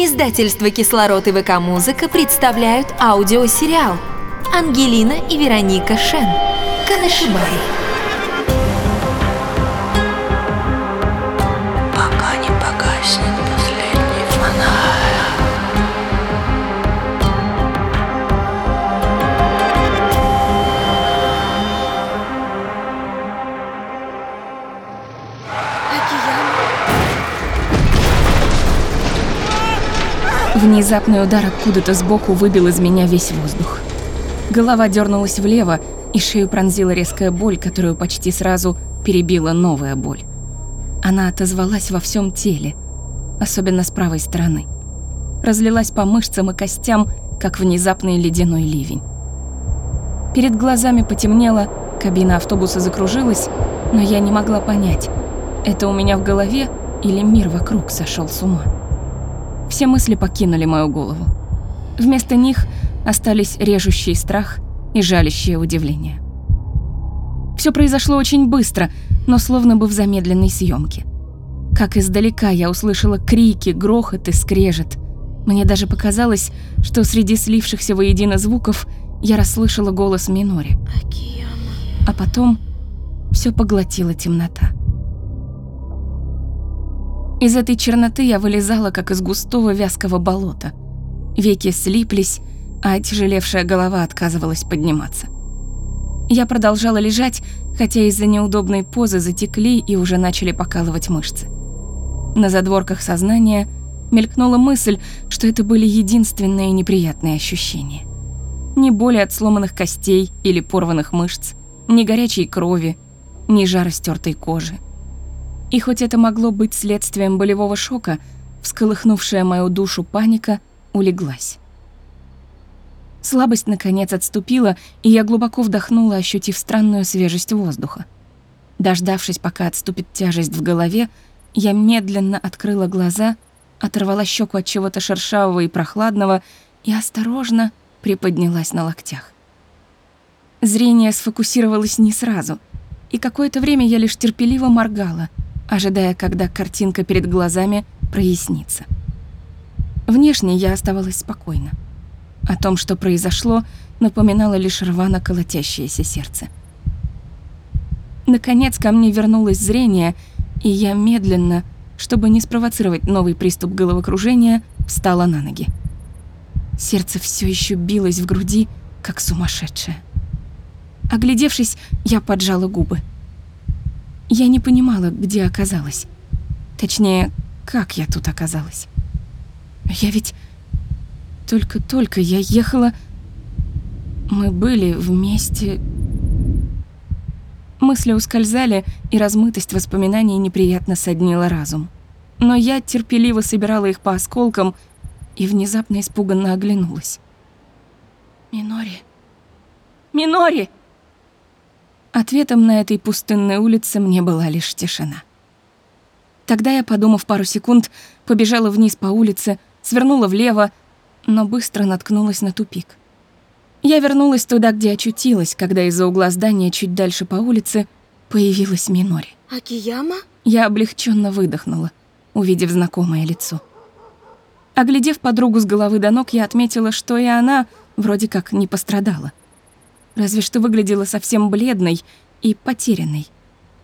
Издательство «Кислород» и ВК-музыка представляют аудиосериал «Ангелина и Вероника Шен. Канашибай». Внезапный удар откуда-то сбоку выбил из меня весь воздух. Голова дернулась влево, и шею пронзила резкая боль, которую почти сразу перебила новая боль. Она отозвалась во всем теле, особенно с правой стороны. Разлилась по мышцам и костям, как внезапный ледяной ливень. Перед глазами потемнело, кабина автобуса закружилась, но я не могла понять, это у меня в голове или мир вокруг сошел с ума. Все мысли покинули мою голову. Вместо них остались режущий страх и жалящее удивление. Все произошло очень быстро, но словно бы в замедленной съемке. Как издалека я услышала крики, грохот и скрежет. Мне даже показалось, что среди слившихся воедино звуков я расслышала голос Минори. А потом все поглотила темнота. Из этой черноты я вылезала, как из густого вязкого болота. Веки слиплись, а отяжелевшая голова отказывалась подниматься. Я продолжала лежать, хотя из-за неудобной позы затекли и уже начали покалывать мышцы. На задворках сознания мелькнула мысль, что это были единственные неприятные ощущения. Ни боли от сломанных костей или порванных мышц, ни горячей крови, ни жара стертой кожи. И хоть это могло быть следствием болевого шока, всколыхнувшая мою душу паника улеглась. Слабость, наконец, отступила, и я глубоко вдохнула, ощутив странную свежесть воздуха. Дождавшись, пока отступит тяжесть в голове, я медленно открыла глаза, оторвала щеку от чего-то шершавого и прохладного и осторожно приподнялась на локтях. Зрение сфокусировалось не сразу, и какое-то время я лишь терпеливо моргала, ожидая, когда картинка перед глазами прояснится. Внешне я оставалась спокойна. О том, что произошло, напоминало лишь рвано колотящееся сердце. Наконец ко мне вернулось зрение, и я медленно, чтобы не спровоцировать новый приступ головокружения, встала на ноги. Сердце все еще билось в груди, как сумасшедшее. Оглядевшись, я поджала губы. Я не понимала, где оказалась. Точнее, как я тут оказалась. Я ведь... Только-только я ехала... Мы были вместе... Мысли ускользали, и размытость воспоминаний неприятно соднила разум. Но я терпеливо собирала их по осколкам и внезапно испуганно оглянулась. «Минори! Минори!» Ответом на этой пустынной улице мне была лишь тишина. Тогда я, подумав пару секунд, побежала вниз по улице, свернула влево, но быстро наткнулась на тупик. Я вернулась туда, где очутилась, когда из-за угла здания чуть дальше по улице появилась Минори. Акияма? Я облегченно выдохнула, увидев знакомое лицо. Оглядев подругу с головы до ног, я отметила, что и она вроде как не пострадала разве что выглядела совсем бледной и потерянной,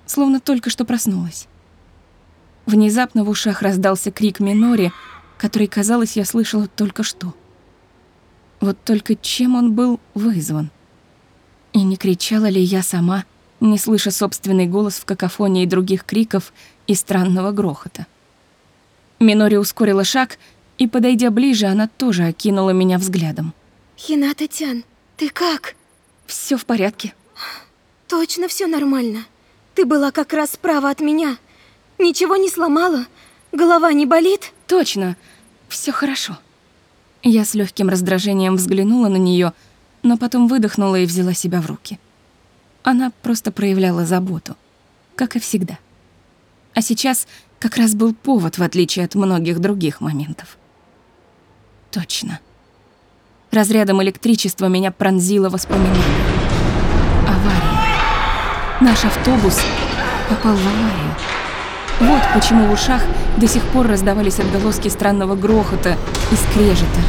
словно только что проснулась. Внезапно в ушах раздался крик Минори, который, казалось, я слышала только что. Вот только чем он был вызван? И не кричала ли я сама, не слыша собственный голос в какофонии других криков и странного грохота? Минори ускорила шаг, и, подойдя ближе, она тоже окинула меня взглядом. Хината-тян, ты как? Все в порядке. Точно все нормально. Ты была как раз справа от меня. Ничего не сломала? Голова не болит? Точно. Все хорошо. Я с легким раздражением взглянула на нее, но потом выдохнула и взяла себя в руки. Она просто проявляла заботу, как и всегда. А сейчас как раз был повод, в отличие от многих других моментов. Точно. Разрядом электричества меня пронзило воспоминание. Авария. Наш автобус попал в аварию. Вот почему в ушах до сих пор раздавались отголоски странного грохота и скрежета.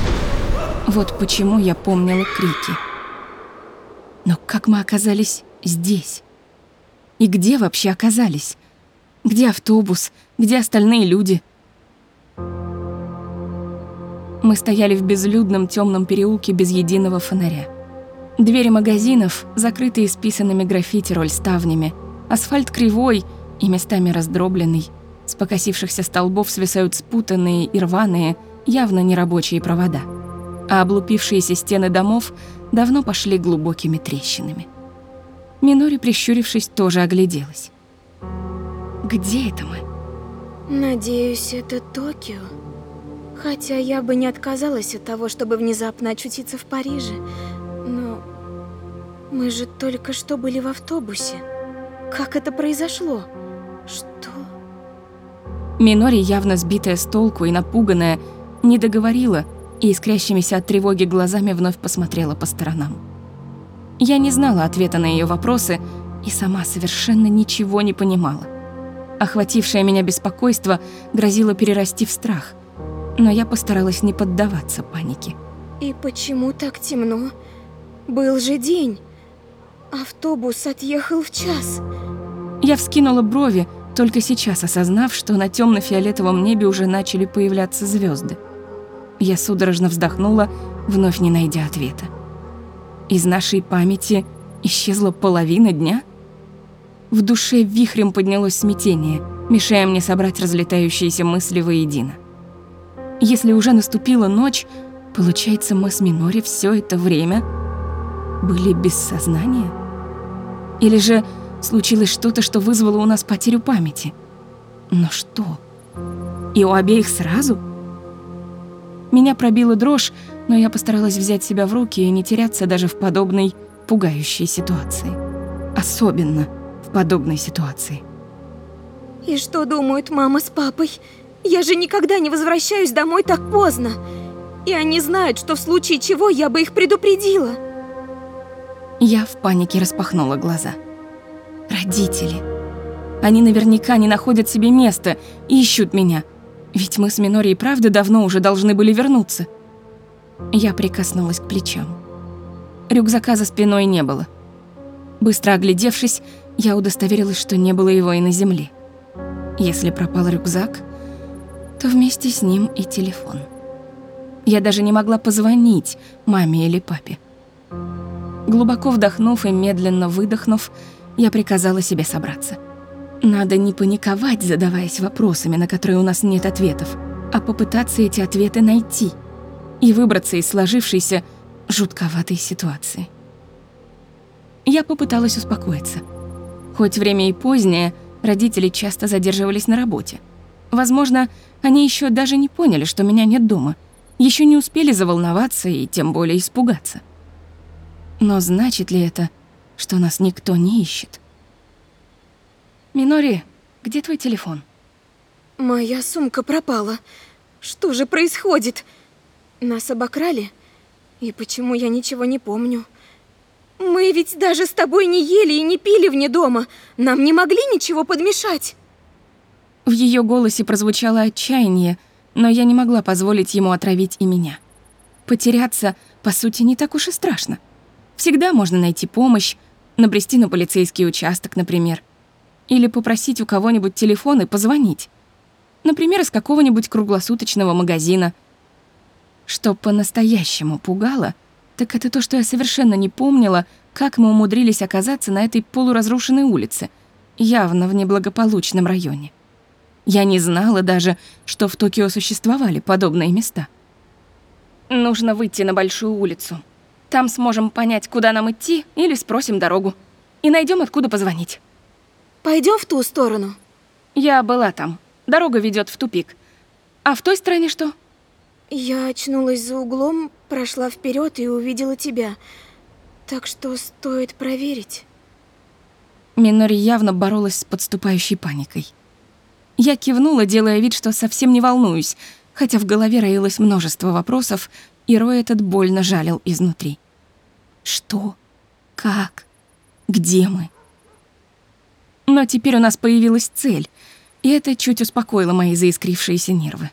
Вот почему я помнила крики. Но как мы оказались здесь? И где вообще оказались? Где автобус? Где остальные люди? Мы стояли в безлюдном темном переулке без единого фонаря. Двери магазинов закрыты исписанными граффити рольставнями. Асфальт кривой и местами раздробленный. С покосившихся столбов свисают спутанные и рваные, явно нерабочие провода. А облупившиеся стены домов давно пошли глубокими трещинами. Минори, прищурившись, тоже огляделась. «Где это мы?» Надеюсь, это Токио. Хотя я бы не отказалась от того, чтобы внезапно очутиться в Париже. Но мы же только что были в автобусе. Как это произошло? Что? Минори, явно сбитая с толку и напуганная, не договорила и искрящимися от тревоги глазами вновь посмотрела по сторонам. Я не знала ответа на ее вопросы и сама совершенно ничего не понимала. Охватившее меня беспокойство грозило перерасти в страх, но я постаралась не поддаваться панике. И почему так темно? Был же день. Автобус отъехал в час. Я вскинула брови, только сейчас осознав, что на темно-фиолетовом небе уже начали появляться звезды. Я судорожно вздохнула, вновь не найдя ответа. Из нашей памяти исчезла половина дня? В душе вихрем поднялось смятение, мешая мне собрать разлетающиеся мысли воедино. Если уже наступила ночь, получается, мы с Минори все это время были без сознания? Или же случилось что-то, что вызвало у нас потерю памяти? Но что? И у обеих сразу? Меня пробила дрожь, но я постаралась взять себя в руки и не теряться даже в подобной пугающей ситуации. Особенно в подобной ситуации. И что думают мама с папой? Я же никогда не возвращаюсь домой так поздно. И они знают, что в случае чего я бы их предупредила. Я в панике распахнула глаза. Родители. Они наверняка не находят себе места и ищут меня. Ведь мы с Минори и правда давно уже должны были вернуться. Я прикоснулась к плечам. Рюкзака за спиной не было. Быстро оглядевшись, я удостоверилась, что не было его и на земле. Если пропал рюкзак, то вместе с ним и телефон. Я даже не могла позвонить маме или папе. Глубоко вдохнув и медленно выдохнув, я приказала себе собраться. Надо не паниковать, задаваясь вопросами, на которые у нас нет ответов, а попытаться эти ответы найти и выбраться из сложившейся жутковатой ситуации. Я попыталась успокоиться. Хоть время и позднее, родители часто задерживались на работе. Возможно, они еще даже не поняли, что меня нет дома, еще не успели заволноваться и тем более испугаться. Но значит ли это, что нас никто не ищет? Минори, где твой телефон? Моя сумка пропала. Что же происходит? Нас обокрали? И почему я ничего не помню? Мы ведь даже с тобой не ели и не пили вне дома. Нам не могли ничего подмешать. В ее голосе прозвучало отчаяние, но я не могла позволить ему отравить и меня. Потеряться, по сути, не так уж и страшно. Всегда можно найти помощь, набрести на полицейский участок, например. Или попросить у кого-нибудь телефон и позвонить. Например, из какого-нибудь круглосуточного магазина. Что по-настоящему пугало, так это то, что я совершенно не помнила, как мы умудрились оказаться на этой полуразрушенной улице, явно в неблагополучном районе. Я не знала даже, что в Токио существовали подобные места. Нужно выйти на большую улицу. Там сможем понять, куда нам идти, или спросим дорогу. И найдем, откуда позвонить. Пойдем в ту сторону. Я была там. Дорога ведет в тупик. А в той стороне что? Я очнулась за углом, прошла вперед и увидела тебя. Так что стоит проверить. Минори явно боролась с подступающей паникой. Я кивнула, делая вид, что совсем не волнуюсь, хотя в голове роилось множество вопросов, и рой этот больно жалил изнутри. Что? Как? Где мы? Но теперь у нас появилась цель, И это чуть успокоило мои заискрившиеся нервы.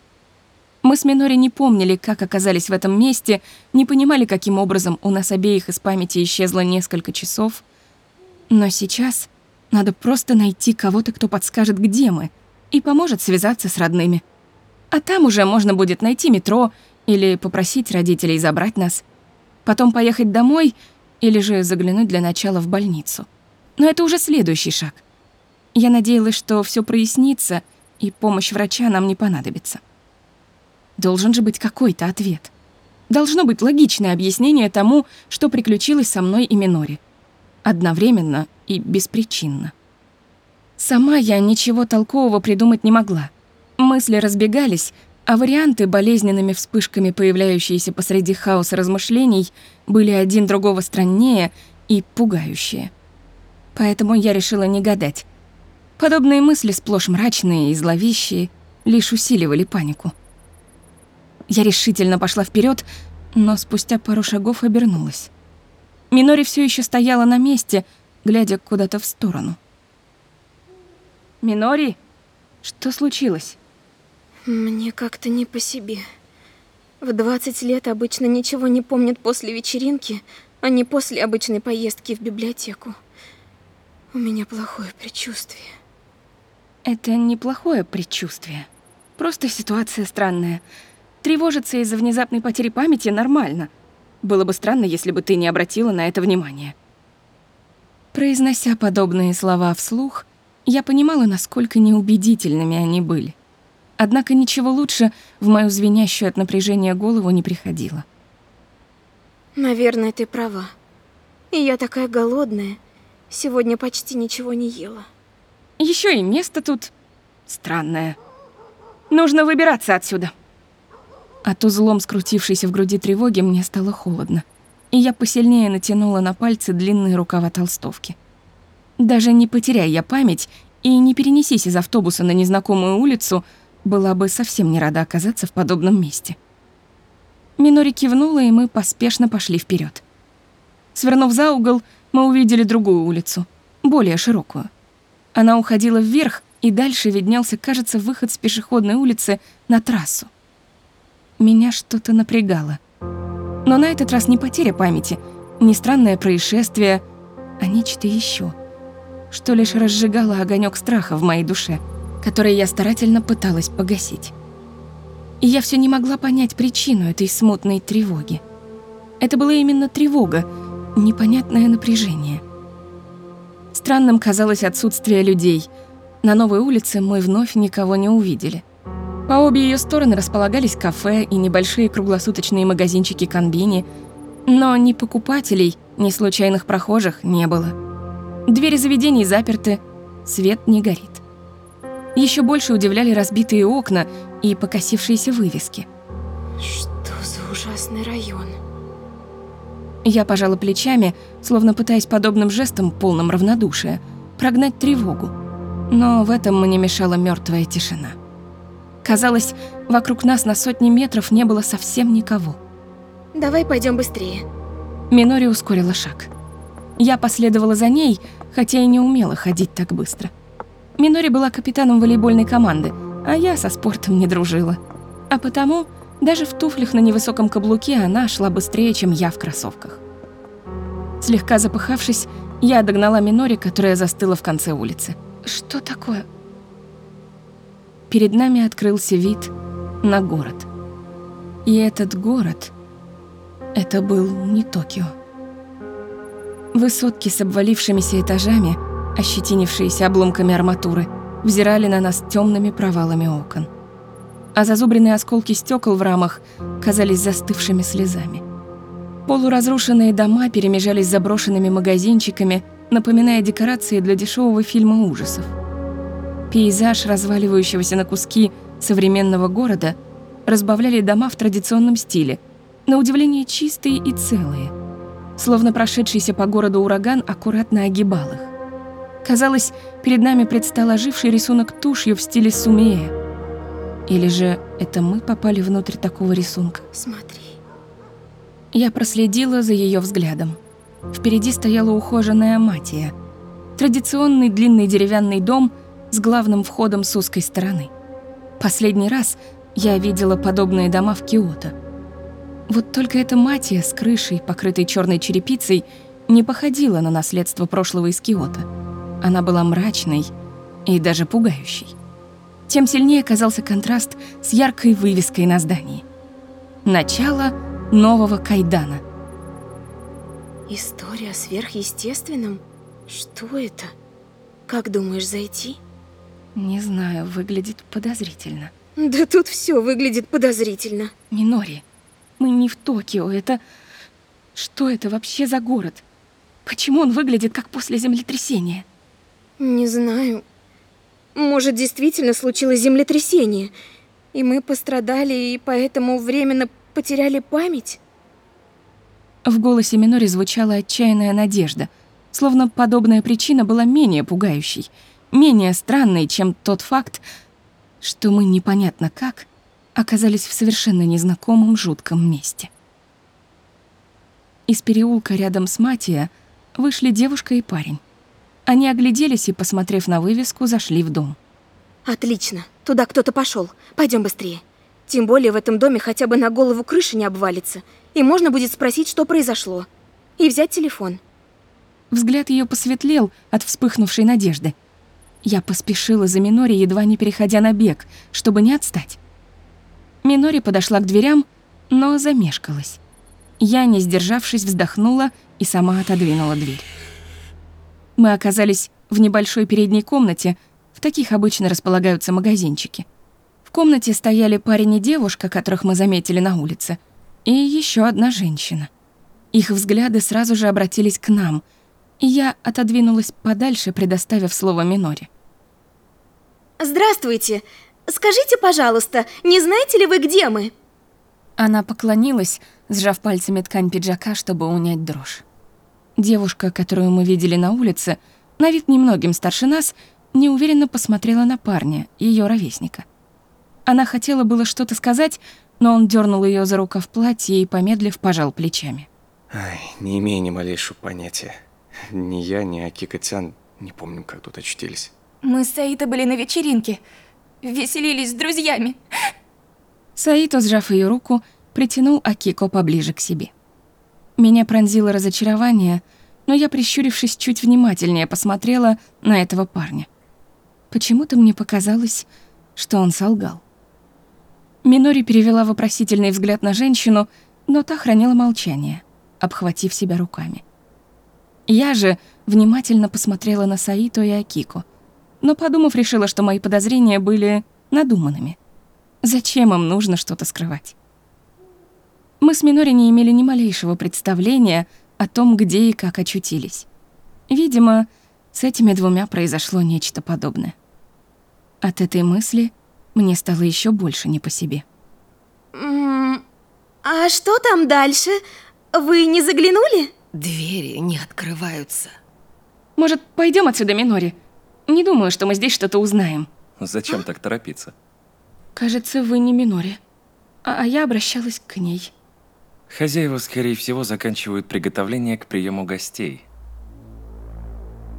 Мы с Минори не помнили, как оказались в этом месте, не понимали, каким образом у нас обеих из памяти исчезло несколько часов. Но сейчас надо просто найти кого-то, кто подскажет, где мы, и поможет связаться с родными. А там уже можно будет найти метро или попросить родителей забрать нас. Потом поехать домой или же заглянуть для начала в больницу. Но это уже следующий шаг. Я надеялась, что все прояснится, и помощь врача нам не понадобится. Должен же быть какой-то ответ. Должно быть логичное объяснение тому, что приключилось со мной и Минори. Одновременно и беспричинно. Сама я ничего толкового придумать не могла. Мысли разбегались, а варианты, болезненными вспышками появляющиеся посреди хаоса размышлений, были один другого страннее и пугающие. Поэтому я решила не гадать. Подобные мысли, сплошь мрачные и зловещие, лишь усиливали панику. Я решительно пошла вперед, но спустя пару шагов обернулась. Минори все еще стояла на месте, глядя куда-то в сторону. «Минори, что случилось?» Мне как-то не по себе. В 20 лет обычно ничего не помнят после вечеринки, а не после обычной поездки в библиотеку. У меня плохое предчувствие. Это неплохое предчувствие. Просто ситуация странная. Тревожиться из-за внезапной потери памяти нормально. Было бы странно, если бы ты не обратила на это внимания. Произнося подобные слова вслух, я понимала, насколько неубедительными они были. Однако ничего лучше в мою звенящую от напряжения голову не приходило. Наверное, ты права. И я такая голодная. Сегодня почти ничего не ела. Еще и место тут странное. Нужно выбираться отсюда. От узлом скрутившейся в груди тревоги мне стало холодно, и я посильнее натянула на пальцы длинные рукава толстовки. Даже не потеряя я память и не перенесись из автобуса на незнакомую улицу, была бы совсем не рада оказаться в подобном месте. Минори кивнула, и мы поспешно пошли вперед. Свернув за угол, мы увидели другую улицу, более широкую. Она уходила вверх, и дальше виднелся, кажется, выход с пешеходной улицы на трассу меня что-то напрягало. Но на этот раз не потеря памяти, не странное происшествие, а нечто еще, что лишь разжигало огонек страха в моей душе, который я старательно пыталась погасить. И я все не могла понять причину этой смутной тревоги. Это была именно тревога, непонятное напряжение. Странным казалось отсутствие людей. На новой улице мы вновь никого не увидели. По обе ее стороны располагались кафе и небольшие круглосуточные магазинчики конбини, но ни покупателей, ни случайных прохожих не было. Двери заведений заперты, свет не горит. Еще больше удивляли разбитые окна и покосившиеся вывески. Что за ужасный район? Я пожала плечами, словно пытаясь подобным жестом, полным равнодушия, прогнать тревогу. Но в этом мне мешала мертвая тишина. Казалось, вокруг нас на сотни метров не было совсем никого. Давай пойдем быстрее. Минори ускорила шаг. Я последовала за ней, хотя и не умела ходить так быстро. Минори была капитаном волейбольной команды, а я со спортом не дружила. А потому даже в туфлях на невысоком каблуке она шла быстрее, чем я в кроссовках. Слегка запыхавшись, я догнала Минори, которая застыла в конце улицы. «Что такое?» перед нами открылся вид на город. И этот город, это был не Токио. Высотки с обвалившимися этажами, ощетинившиеся обломками арматуры, взирали на нас темными провалами окон. А зазубренные осколки стекол в рамах казались застывшими слезами. Полуразрушенные дома перемежались заброшенными магазинчиками, напоминая декорации для дешевого фильма ужасов. Пейзаж разваливающегося на куски современного города разбавляли дома в традиционном стиле, на удивление чистые и целые. Словно прошедшийся по городу ураган аккуратно огибал их. Казалось, перед нами предстал оживший рисунок тушью в стиле сумея. Или же это мы попали внутрь такого рисунка? Смотри. Я проследила за ее взглядом. Впереди стояла ухоженная матия. Традиционный длинный деревянный дом – с главным входом с узкой стороны. Последний раз я видела подобные дома в Киото. Вот только эта матия с крышей, покрытой черной черепицей, не походила на наследство прошлого из Киото. Она была мрачной и даже пугающей. Тем сильнее казался контраст с яркой вывеской на здании. Начало нового Кайдана. История о сверхъестественном? Что это? Как думаешь зайти? Не знаю, выглядит подозрительно. Да тут все выглядит подозрительно. Минори, мы не в Токио, это... Что это вообще за город? Почему он выглядит как после землетрясения? Не знаю. Может, действительно случилось землетрясение, и мы пострадали, и поэтому временно потеряли память? В голосе Минори звучала отчаянная надежда, словно подобная причина была менее пугающей, менее странной, чем тот факт, что мы непонятно как оказались в совершенно незнакомом жутком месте. Из переулка рядом с Матия вышли девушка и парень. Они огляделись и, посмотрев на вывеску, зашли в дом. Отлично. Туда кто-то пошел. Пойдем быстрее. Тем более в этом доме хотя бы на голову крыши не обвалится. И можно будет спросить, что произошло. И взять телефон. Взгляд ее посветлел от вспыхнувшей надежды. Я поспешила за Минори, едва не переходя на бег, чтобы не отстать. Минори подошла к дверям, но замешкалась. Я, не сдержавшись, вздохнула и сама отодвинула дверь. Мы оказались в небольшой передней комнате, в таких обычно располагаются магазинчики. В комнате стояли парень и девушка, которых мы заметили на улице, и еще одна женщина. Их взгляды сразу же обратились к нам, и я отодвинулась подальше, предоставив слово Минори. Здравствуйте. Скажите, пожалуйста, не знаете ли вы, где мы? Она поклонилась, сжав пальцами ткань пиджака, чтобы унять дрожь. Девушка, которую мы видели на улице, на вид немногим старше нас, неуверенно посмотрела на парня, ее ровесника. Она хотела было что-то сказать, но он дернул ее за рукав платья и, помедлив, пожал плечами. Ай, не имею ни малейшего понятия. Ни я, ни Акика-тян не помним, как тут очутились. Мы с Саита были на вечеринке. Веселились с друзьями. Саито, сжав ее руку, притянул Акико поближе к себе. Меня пронзило разочарование, но я, прищурившись чуть внимательнее, посмотрела на этого парня. Почему-то мне показалось, что он солгал. Минори перевела вопросительный взгляд на женщину, но та хранила молчание, обхватив себя руками. Я же внимательно посмотрела на Саито и Акико, но, подумав, решила, что мои подозрения были надуманными. Зачем им нужно что-то скрывать? Мы с Минори не имели ни малейшего представления о том, где и как очутились. Видимо, с этими двумя произошло нечто подобное. От этой мысли мне стало еще больше не по себе. А что там дальше? Вы не заглянули? Двери не открываются. Может, пойдем отсюда, Минори? Не думаю, что мы здесь что-то узнаем. Зачем так торопиться? Кажется, вы не Минори. А, а я обращалась к ней. Хозяева, скорее всего, заканчивают приготовление к приему гостей.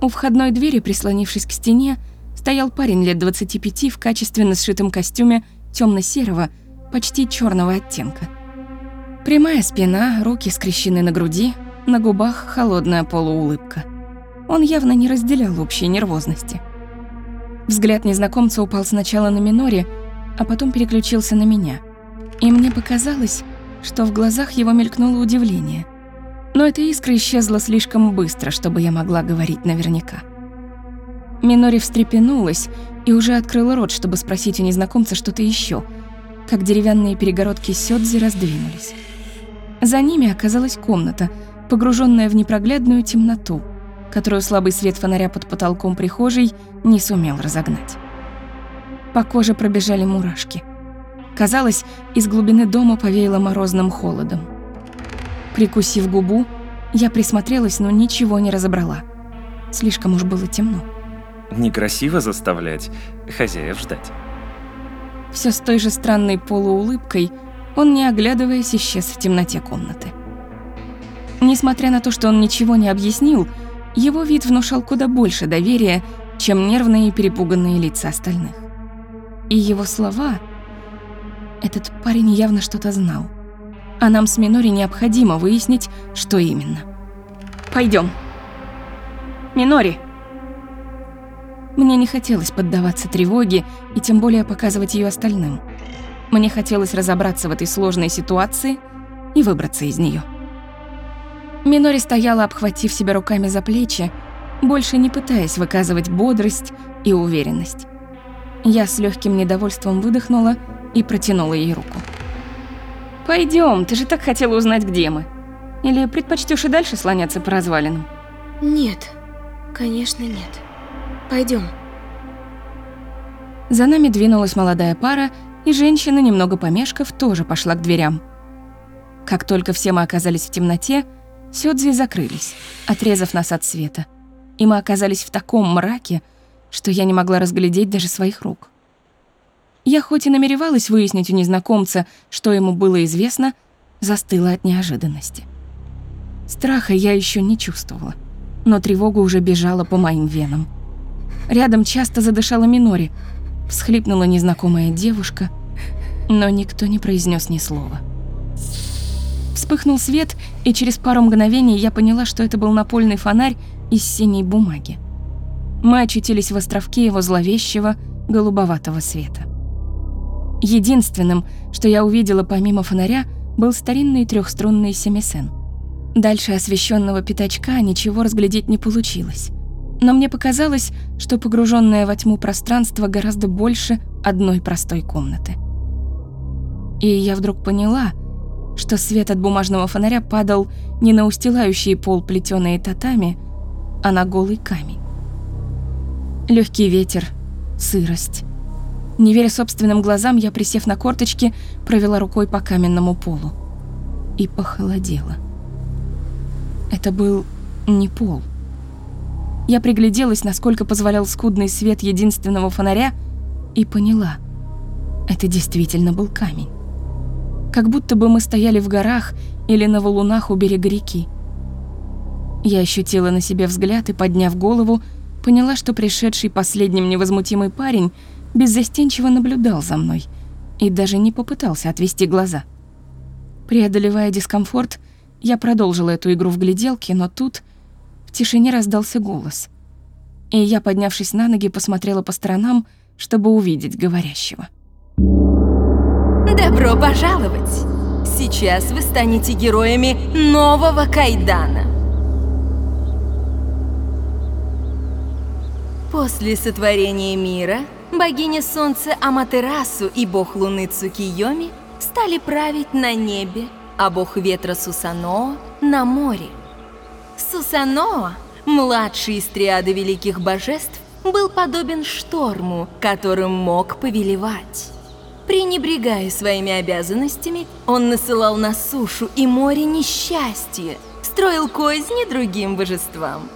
У входной двери, прислонившись к стене, стоял парень лет 25 в качественно сшитом костюме темно-серого, почти черного оттенка. Прямая спина, руки скрещены на груди, на губах холодная полуулыбка. Он явно не разделял общей нервозности. Взгляд незнакомца упал сначала на Минори, а потом переключился на меня. И мне показалось, что в глазах его мелькнуло удивление. Но эта искра исчезла слишком быстро, чтобы я могла говорить наверняка. Минори встрепенулась и уже открыла рот, чтобы спросить у незнакомца что-то еще, как деревянные перегородки сёдзи раздвинулись. За ними оказалась комната, погруженная в непроглядную темноту, которую слабый свет фонаря под потолком прихожей не сумел разогнать. По коже пробежали мурашки – Казалось, из глубины дома повеяло морозным холодом. Прикусив губу, я присмотрелась, но ничего не разобрала. Слишком уж было темно. Некрасиво заставлять хозяев ждать. Все с той же странной полуулыбкой он, не оглядываясь, исчез в темноте комнаты. Несмотря на то, что он ничего не объяснил, его вид внушал куда больше доверия, чем нервные и перепуганные лица остальных. И его слова... Этот парень явно что-то знал. А нам с Минори необходимо выяснить, что именно. Пойдем. Минори! Мне не хотелось поддаваться тревоге и тем более показывать ее остальным. Мне хотелось разобраться в этой сложной ситуации и выбраться из нее. Минори стояла, обхватив себя руками за плечи, больше не пытаясь выказывать бодрость и уверенность. Я с легким недовольством выдохнула и протянула ей руку. Пойдем, ты же так хотела узнать, где мы. Или предпочтешь и дальше слоняться по развалинам? Нет, конечно нет. Пойдем. За нами двинулась молодая пара, и женщина, немного помешков, тоже пошла к дверям. Как только все мы оказались в темноте, сёдзи закрылись, отрезав нас от света. И мы оказались в таком мраке, что я не могла разглядеть даже своих рук. Я хоть и намеревалась выяснить у незнакомца, что ему было известно, застыла от неожиданности. Страха я еще не чувствовала, но тревога уже бежала по моим венам. Рядом часто задышала Минори, всхлипнула незнакомая девушка, но никто не произнес ни слова. Вспыхнул свет, и через пару мгновений я поняла, что это был напольный фонарь из синей бумаги. Мы очутились в островке его зловещего голубоватого света. Единственным, что я увидела помимо фонаря, был старинный трехструнный семисен. Дальше освещенного пятачка ничего разглядеть не получилось. Но мне показалось, что погруженное во тьму пространство гораздо больше одной простой комнаты. И я вдруг поняла, что свет от бумажного фонаря падал не на устилающий пол плетеные татами, а на голый камень. Легкий ветер, сырость. Не веря собственным глазам, я, присев на корточки, провела рукой по каменному полу. И похолодела. Это был не пол. Я пригляделась, насколько позволял скудный свет единственного фонаря, и поняла. Это действительно был камень. Как будто бы мы стояли в горах или на валунах у берега реки. Я ощутила на себе взгляд и, подняв голову, поняла, что пришедший последним невозмутимый парень беззастенчиво наблюдал за мной и даже не попытался отвести глаза. Преодолевая дискомфорт, я продолжила эту игру в гляделки, но тут в тишине раздался голос. И я, поднявшись на ноги, посмотрела по сторонам, чтобы увидеть говорящего. Добро пожаловать! Сейчас вы станете героями нового Кайдана. После сотворения мира богиня солнца Аматерасу и бог луны Цукиоми стали править на небе, а бог ветра Сусаноо на море. Сусаноо, младший из триады великих божеств, был подобен шторму, которым мог повелевать. Пренебрегая своими обязанностями, он насылал на сушу и море несчастье, строил козни другим божествам.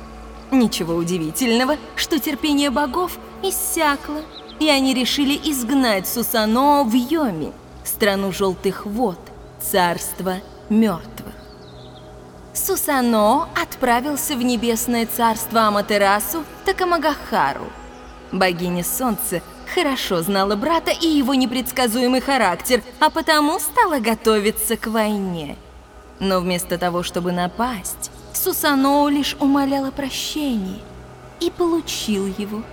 Ничего удивительного, что терпение богов иссякло, и они решили изгнать Сусано в Йоми, страну желтых вод, царство мертвых. Сусано отправился в небесное царство Аматерасу Такамагахару. Богиня солнца хорошо знала брата и его непредсказуемый характер, а потому стала готовиться к войне. Но вместо того, чтобы напасть, Сусаноу лишь умолял о прощении и получил его.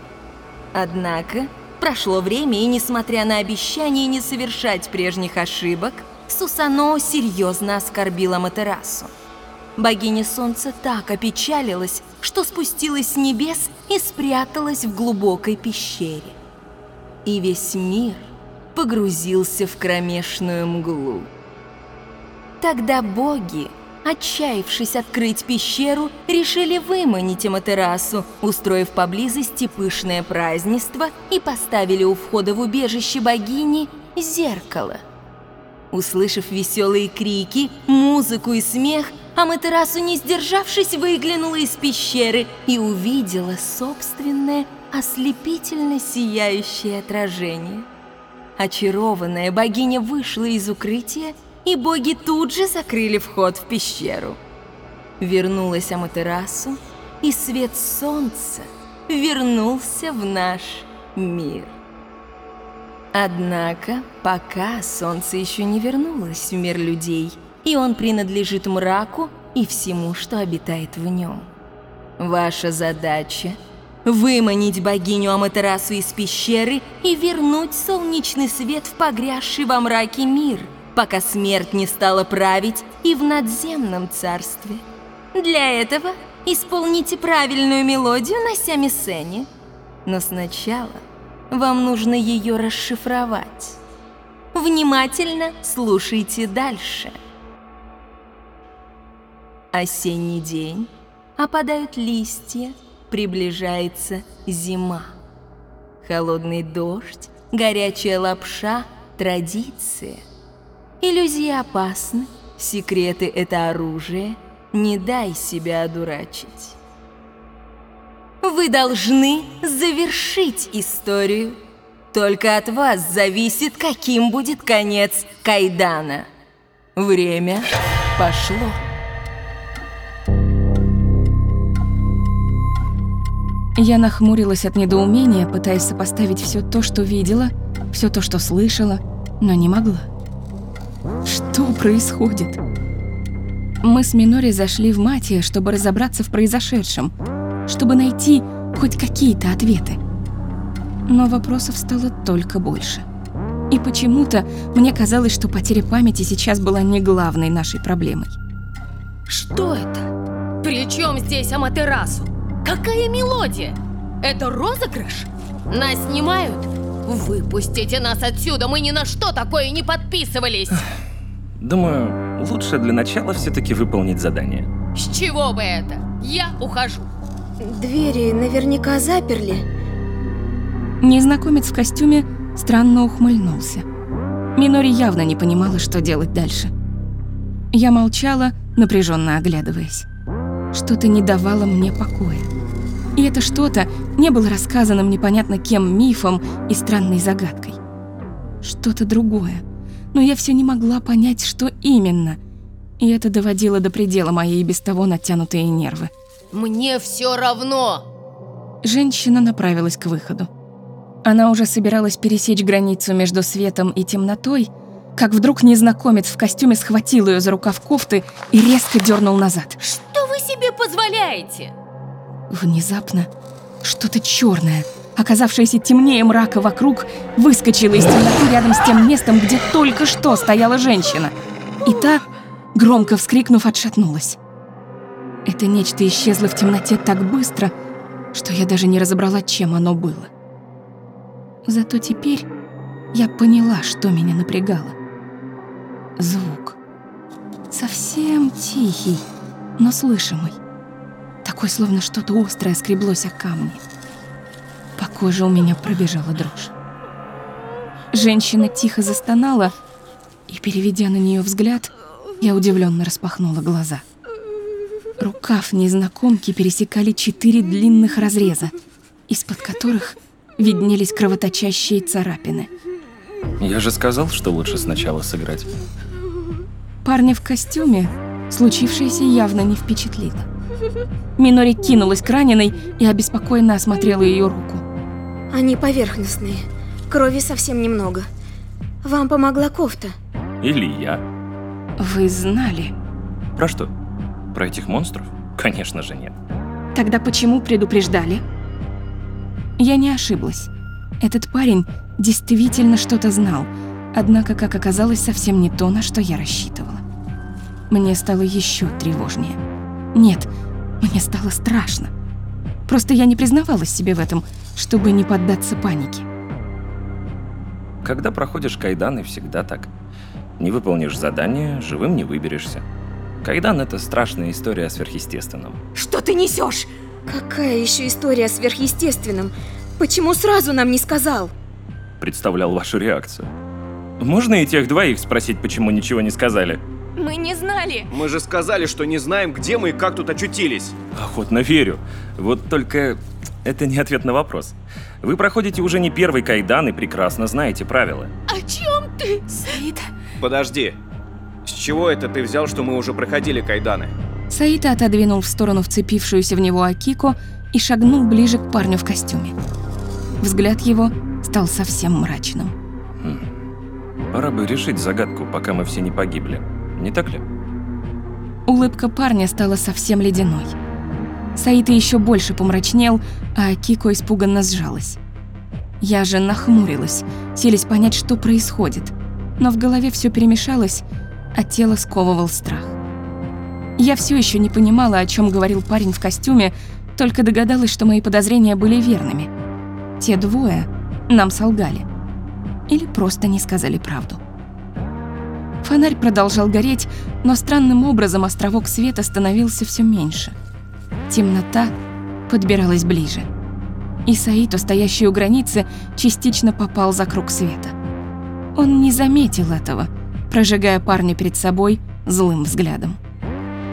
Однако прошло время, и несмотря на обещание не совершать прежних ошибок, Сусаноу серьезно оскорбила Матерасу. Богиня Солнца так опечалилась, что спустилась с небес и спряталась в глубокой пещере. И весь мир погрузился в кромешную мглу. Тогда боги отчаявшись открыть пещеру, решили выманить Аматерасу, устроив поблизости пышное празднество и поставили у входа в убежище богини зеркало. Услышав веселые крики, музыку и смех, Аматерасу, не сдержавшись, выглянула из пещеры и увидела собственное ослепительно сияющее отражение. Очарованная богиня вышла из укрытия и боги тут же закрыли вход в пещеру. Вернулась Аматерасу, и свет солнца вернулся в наш мир. Однако, пока солнце еще не вернулось в мир людей, и он принадлежит мраку и всему, что обитает в нем. Ваша задача – выманить богиню Аматерасу из пещеры и вернуть солнечный свет в погрязший во мраке мир, пока смерть не стала править и в надземном царстве. Для этого исполните правильную мелодию на сямисене. Но сначала вам нужно ее расшифровать. Внимательно слушайте дальше. Осенний день, опадают листья, приближается зима. Холодный дождь, горячая лапша, традиция. Иллюзии опасны, секреты — это оружие, не дай себя одурачить. Вы должны завершить историю. Только от вас зависит, каким будет конец Кайдана. Время пошло. Я нахмурилась от недоумения, пытаясь сопоставить все то, что видела, все то, что слышала, но не могла. Что происходит? Мы с Минори зашли в Матия, чтобы разобраться в произошедшем, чтобы найти хоть какие-то ответы. Но вопросов стало только больше. И почему-то мне казалось, что потеря памяти сейчас была не главной нашей проблемой. Что это? Причем здесь Аматерасу? Какая мелодия? Это розыгрыш? Нас снимают? Выпустите нас отсюда, мы ни на что такое не подписывались. Думаю, лучше для начала все-таки выполнить задание. С чего бы это? Я ухожу. Двери наверняка заперли. Незнакомец в костюме странно ухмыльнулся. Минори явно не понимала, что делать дальше. Я молчала, напряженно оглядываясь. Что-то не давало мне покоя. И это что-то не было рассказанным непонятно кем мифом и странной загадкой. Что-то другое. Но я все не могла понять, что именно. И это доводило до предела мои и без того натянутые нервы. Мне все равно. Женщина направилась к выходу. Она уже собиралась пересечь границу между светом и темнотой, как вдруг незнакомец в костюме схватил ее за рукав кофты и резко дернул назад. Что вы себе позволяете? Внезапно что-то черное, оказавшееся темнее мрака вокруг, выскочило из темноты рядом с тем местом, где только что стояла женщина. И та, громко вскрикнув, отшатнулась. Это нечто исчезло в темноте так быстро, что я даже не разобрала, чем оно было. Зато теперь я поняла, что меня напрягало. Звук. Совсем тихий, но слышимый. Такой, словно что-то острое скреблось о камни. По коже у меня пробежала дрожь. Женщина тихо застонала, и, переведя на нее взгляд, я удивленно распахнула глаза. Рукав незнакомки пересекали четыре длинных разреза, из-под которых виднелись кровоточащие царапины. Я же сказал, что лучше сначала сыграть. Парня в костюме случившееся явно не впечатлило. Минори кинулась к раненой и обеспокоенно осмотрела ее руку. Они поверхностные. Крови совсем немного. Вам помогла кофта. Или я. Вы знали? Про что? Про этих монстров? Конечно же нет. Тогда почему предупреждали? Я не ошиблась. Этот парень действительно что-то знал, однако, как оказалось, совсем не то, на что я рассчитывала. Мне стало еще тревожнее. Нет, мне стало страшно. Просто я не признавалась себе в этом, чтобы не поддаться панике. Когда проходишь кайданы, всегда так. Не выполнишь задание, живым не выберешься. Кайдан — это страшная история о сверхъестественном. Что ты несешь? Какая еще история о сверхъестественном? Почему сразу нам не сказал? Представлял вашу реакцию. Можно и тех двоих спросить, почему ничего не сказали? Мы не знали. Мы же сказали, что не знаем, где мы и как тут очутились. Охотно верю. Вот только это не ответ на вопрос. Вы проходите уже не первый кайдан и прекрасно знаете правила. О чем ты? Саид, Подожди. С чего это ты взял, что мы уже проходили кайданы? Саита отодвинул в сторону вцепившуюся в него Акико и шагнул ближе к парню в костюме. Взгляд его стал совсем мрачным. Пора бы решить загадку, пока мы все не погибли. Не так ли? Улыбка парня стала совсем ледяной. Саита еще больше помрачнел, а Кико испуганно сжалась. Я же нахмурилась, селись понять, что происходит. Но в голове все перемешалось, а тело сковывал страх. Я все еще не понимала, о чем говорил парень в костюме, только догадалась, что мои подозрения были верными. Те двое нам солгали. Или просто не сказали правду. Фонарь продолжал гореть, но странным образом островок света становился все меньше. Темнота подбиралась ближе. И Саито, стоящий у границы, частично попал за круг света. Он не заметил этого, прожигая парня перед собой злым взглядом.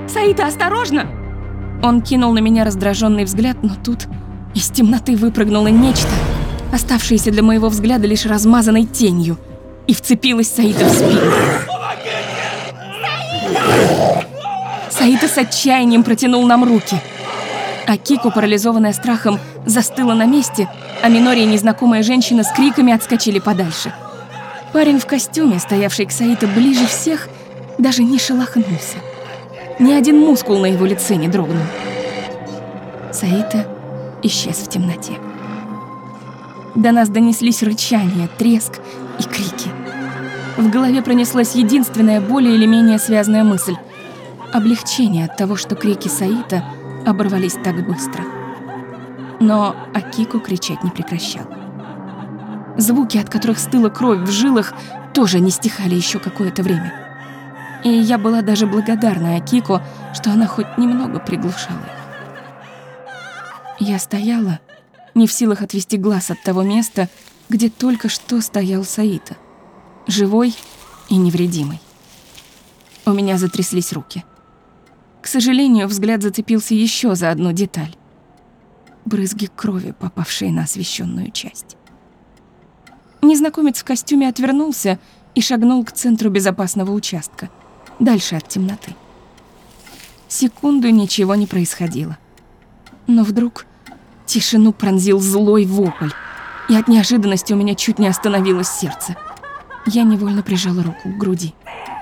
«Саито, осторожно!» Он кинул на меня раздраженный взгляд, но тут из темноты выпрыгнуло нечто, оставшееся для моего взгляда лишь размазанной тенью, и вцепилось Саита в спину. Саита с отчаянием протянул нам руки. А Кико, парализованная страхом, застыла на месте, а Минори и незнакомая женщина с криками отскочили подальше. Парень в костюме, стоявший к Саита ближе всех, даже не шелохнулся. Ни один мускул на его лице не дрогнул. Саита исчез в темноте. До нас донеслись рычания, треск и крики. В голове пронеслась единственная более или менее связанная мысль — облегчение от того, что крики Саита оборвались так быстро. Но Акико кричать не прекращал. Звуки, от которых стыла кровь в жилах, тоже не стихали еще какое-то время. И я была даже благодарна Акико, что она хоть немного приглушала их. Я стояла, не в силах отвести глаз от того места, где только что стоял Саита. Живой и невредимый. У меня затряслись руки. К сожалению, взгляд зацепился еще за одну деталь. Брызги крови, попавшие на освещенную часть. Незнакомец в костюме отвернулся и шагнул к центру безопасного участка, дальше от темноты. Секунду ничего не происходило. Но вдруг тишину пронзил злой вопль, и от неожиданности у меня чуть не остановилось сердце. Я невольно прижала руку к груди.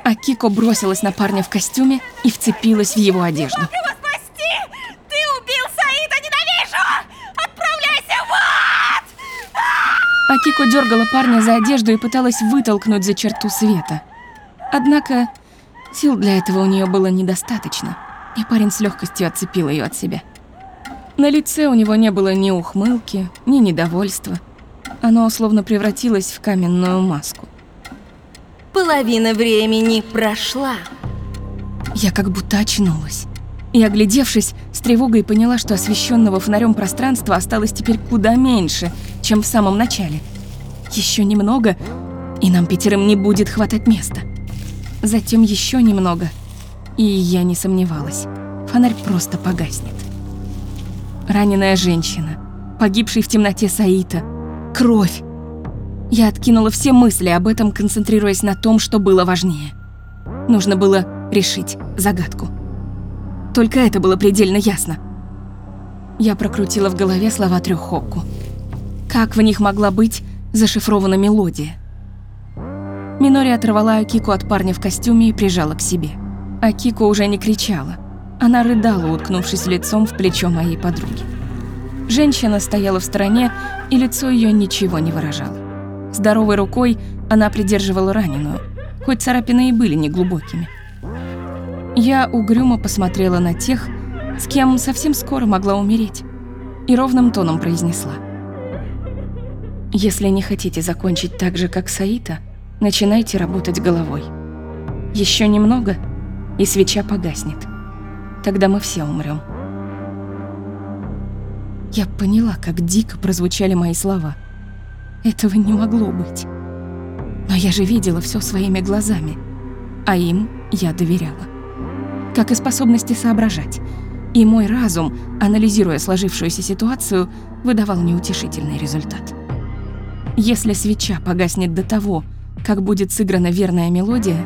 А Кико бросилась на парня в костюме и вцепилась в его одежду. Его спасти! Ты убил Саида, ненавижу! Отправляйся в ад! Акико дергала парня за одежду и пыталась вытолкнуть за черту света. Однако сил для этого у нее было недостаточно, и парень с легкостью отцепил ее от себя. На лице у него не было ни ухмылки, ни недовольства. Оно словно превратилось в каменную маску. Половина времени прошла. Я как будто очнулась. И, оглядевшись, с тревогой поняла, что освещенного фонарем пространства осталось теперь куда меньше, чем в самом начале. Еще немного, и нам пятерым не будет хватать места. Затем еще немного, и я не сомневалась. Фонарь просто погаснет. Раненая женщина, погибший в темноте Саита, кровь. Я откинула все мысли об этом, концентрируясь на том, что было важнее. Нужно было решить загадку. Только это было предельно ясно. Я прокрутила в голове слова трех Хокку. Как в них могла быть зашифрована мелодия? Минори оторвала Акику от парня в костюме и прижала к себе. Акико уже не кричала. Она рыдала, уткнувшись лицом в плечо моей подруги. Женщина стояла в стороне, и лицо ее ничего не выражало. Здоровой рукой она придерживала раненую, хоть царапины и были неглубокими. Я угрюмо посмотрела на тех, с кем совсем скоро могла умереть, и ровным тоном произнесла. «Если не хотите закончить так же, как Саита, начинайте работать головой. Еще немного, и свеча погаснет. Тогда мы все умрем. Я поняла, как дико прозвучали мои слова. Этого не могло быть. Но я же видела все своими глазами, а им я доверяла. Как и способности соображать. И мой разум, анализируя сложившуюся ситуацию, выдавал неутешительный результат. Если свеча погаснет до того, как будет сыграна верная мелодия,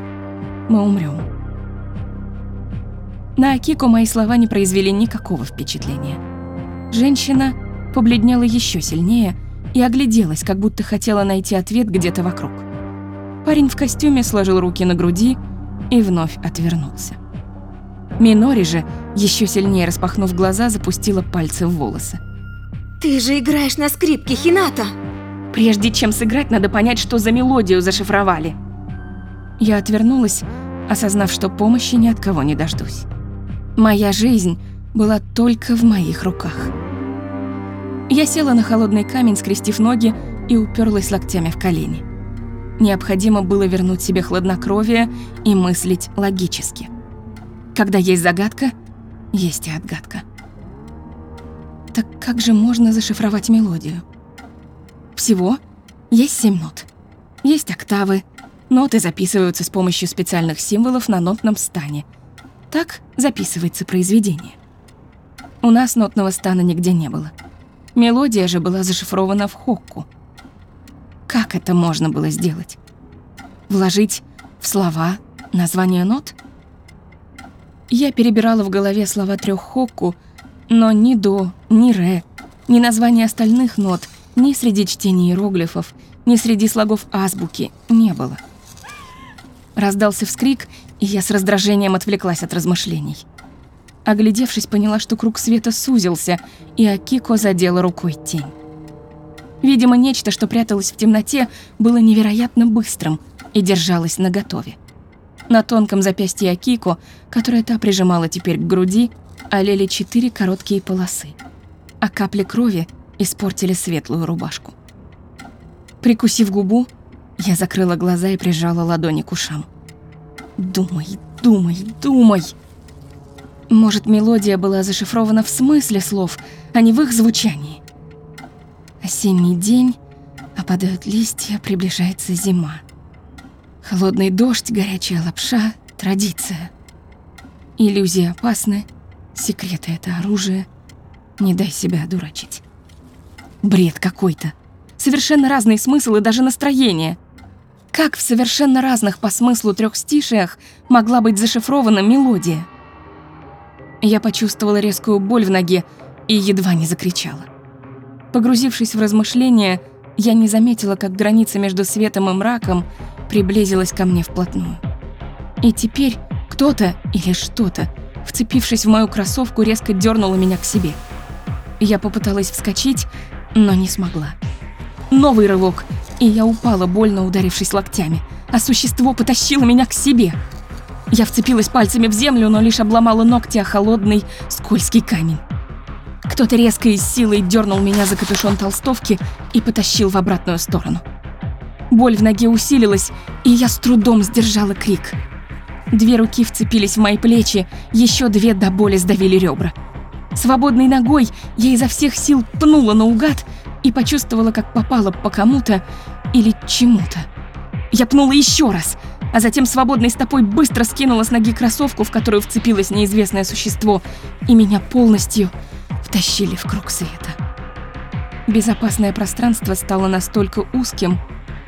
мы умрем. На Акико мои слова не произвели никакого впечатления. Женщина побледнела еще сильнее и огляделась, как будто хотела найти ответ где-то вокруг. Парень в костюме сложил руки на груди и вновь отвернулся. Минори же, еще сильнее распахнув глаза, запустила пальцы в волосы. Ты же играешь на скрипке, Хината! Прежде чем сыграть, надо понять, что за мелодию зашифровали. Я отвернулась, осознав, что помощи ни от кого не дождусь. Моя жизнь была только в моих руках. Я села на холодный камень, скрестив ноги и уперлась локтями в колени. Необходимо было вернуть себе хладнокровие и мыслить логически. Когда есть загадка, есть и отгадка. Так как же можно зашифровать мелодию? Всего есть семь нот. Есть октавы. Ноты записываются с помощью специальных символов на нотном стане. Так записывается произведение. У нас нотного стана нигде не было. Мелодия же была зашифрована в хокку. Как это можно было сделать? Вложить в слова название нот? Я перебирала в голове слова трех хокку, но ни до, ни ре, ни названия остальных нот, ни среди чтения иероглифов, ни среди слогов азбуки не было. Раздался вскрик, и я с раздражением отвлеклась от размышлений. Оглядевшись, поняла, что круг света сузился, и Акико задела рукой тень. Видимо, нечто, что пряталось в темноте, было невероятно быстрым и держалось наготове. На тонком запястье Акико, которое та прижимала теперь к груди, олели четыре короткие полосы, а капли крови испортили светлую рубашку. Прикусив губу, я закрыла глаза и прижала ладони к ушам. «Думай, думай, думай!» Может, мелодия была зашифрована в смысле слов, а не в их звучании. Осенний день, опадают листья, приближается зима. Холодный дождь, горячая лапша, традиция. Иллюзии опасны, секреты — это оружие. Не дай себя одурачить. Бред какой-то. Совершенно разный смысл и даже настроение. Как в совершенно разных по смыслу трех стишиях могла быть зашифрована мелодия? Я почувствовала резкую боль в ноге и едва не закричала. Погрузившись в размышления, я не заметила, как граница между светом и мраком приблизилась ко мне вплотную. И теперь кто-то или что-то, вцепившись в мою кроссовку, резко дернуло меня к себе. Я попыталась вскочить, но не смогла. Новый рывок, и я упала, больно ударившись локтями, а существо потащило меня к себе. Я вцепилась пальцами в землю, но лишь обломала ногти о холодный, скользкий камень. Кто-то резко и с силой дернул меня за капюшон толстовки и потащил в обратную сторону. Боль в ноге усилилась, и я с трудом сдержала крик. Две руки вцепились в мои плечи, еще две до боли сдавили ребра. Свободной ногой я изо всех сил пнула наугад и почувствовала, как попала по кому-то или чему-то. Я пнула еще раз, а затем свободной стопой быстро скинула с ноги кроссовку, в которую вцепилось неизвестное существо, и меня полностью втащили в круг света. Безопасное пространство стало настолько узким,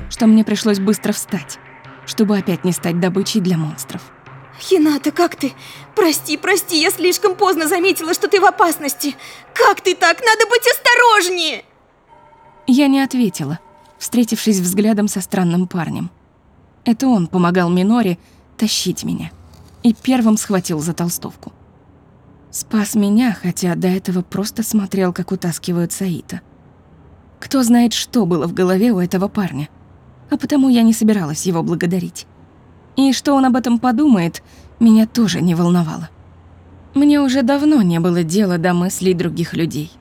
что мне пришлось быстро встать, чтобы опять не стать добычей для монстров. Хината, как ты? Прости, прости, я слишком поздно заметила, что ты в опасности. Как ты так? Надо быть осторожнее! Я не ответила, встретившись взглядом со странным парнем. Это он помогал Миноре тащить меня и первым схватил за толстовку. Спас меня, хотя до этого просто смотрел, как утаскивают Саита. Кто знает, что было в голове у этого парня. А потому я не собиралась его благодарить. И что он об этом подумает, меня тоже не волновало. Мне уже давно не было дела до мыслей других людей.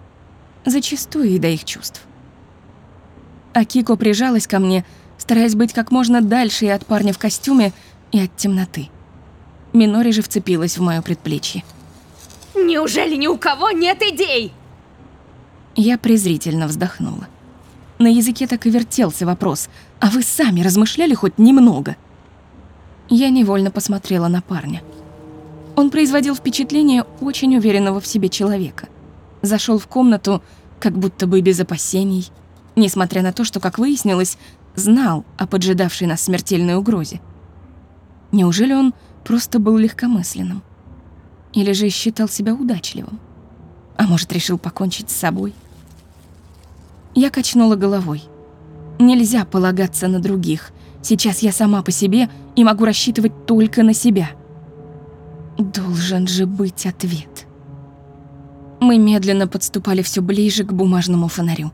Зачастую и до их чувств. Акико прижалась ко мне, стараясь быть как можно дальше и от парня в костюме, и от темноты. Минори же вцепилась в моё предплечье. Неужели ни у кого нет идей? Я презрительно вздохнула. На языке так и вертелся вопрос, а вы сами размышляли хоть немного? Я невольно посмотрела на парня. Он производил впечатление очень уверенного в себе человека. Зашел в комнату, как будто бы без опасений, несмотря на то, что, как выяснилось, знал о поджидавшей нас смертельной угрозе. Неужели он просто был легкомысленным? Или же считал себя удачливым? А может, решил покончить с собой? Я качнула головой. Нельзя полагаться на других. Сейчас я сама по себе и могу рассчитывать только на себя. Должен же быть ответ. Мы медленно подступали все ближе к бумажному фонарю.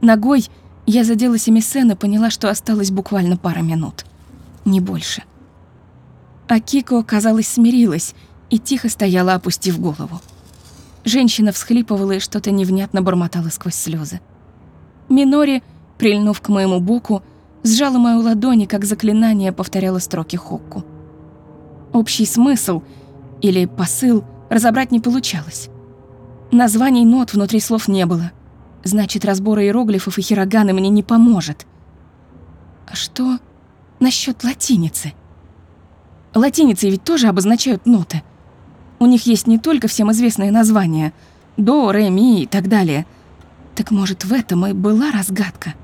Ногой я задела Семисен и поняла, что осталось буквально пара минут. Не больше. А Кико, казалось, смирилась и тихо стояла, опустив голову. Женщина всхлипывала и что-то невнятно бормотала сквозь слезы. Минори, прильнув к моему боку, сжала мою ладони, как заклинание повторяла строки Хокку. Общий смысл или посыл разобрать не получалось. Названий нот внутри слов не было. Значит, разбор иероглифов и хироганы мне не поможет. А что насчет латиницы? Латиницы ведь тоже обозначают ноты. У них есть не только всем известные названия – до, ре, ми и так далее. Так может, в этом и была разгадка?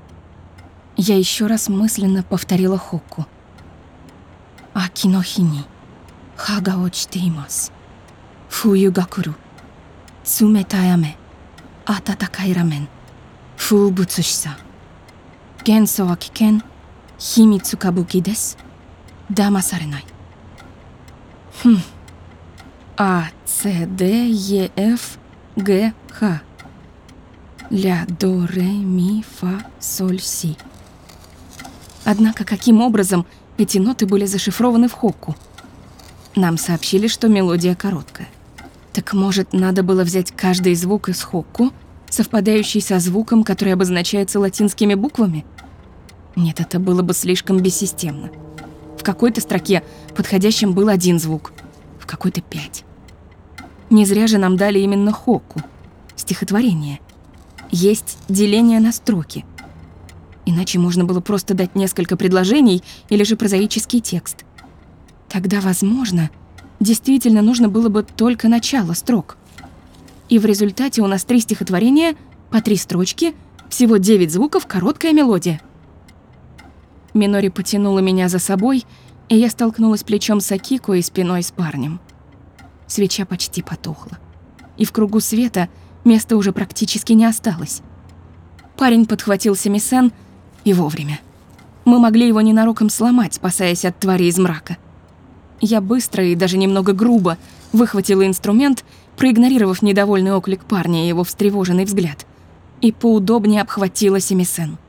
Я еще раз мысленно повторила Хокку. Акинохини, хага очтеймас, фую гакуру, цуметая аме, ататакай рамен, фу буцушса, генсо ва кикен, химицу кабуки дес, дамасаренай. Хм. А, С, Д, Е, Ф, Г, Х. Ля, до, ре, ми, фа, соль, си. Однако каким образом эти ноты были зашифрованы в хокку? Нам сообщили, что мелодия короткая. Так может, надо было взять каждый звук из хокку, совпадающий со звуком, который обозначается латинскими буквами? Нет, это было бы слишком бессистемно. В какой-то строке подходящим был один звук, в какой-то пять. Не зря же нам дали именно хокку, стихотворение. Есть деление на строки. Иначе можно было просто дать несколько предложений или же прозаический текст. Тогда, возможно, действительно нужно было бы только начало строк. И в результате у нас три стихотворения, по три строчки, всего девять звуков, короткая мелодия. Минори потянула меня за собой, и я столкнулась плечом с Акико и спиной с парнем. Свеча почти потухла. И в кругу света места уже практически не осталось. Парень подхватил Семисен и вовремя. Мы могли его ненароком сломать, спасаясь от твари из мрака. Я быстро и даже немного грубо выхватила инструмент, проигнорировав недовольный оклик парня и его встревоженный взгляд, и поудобнее обхватила Семисен.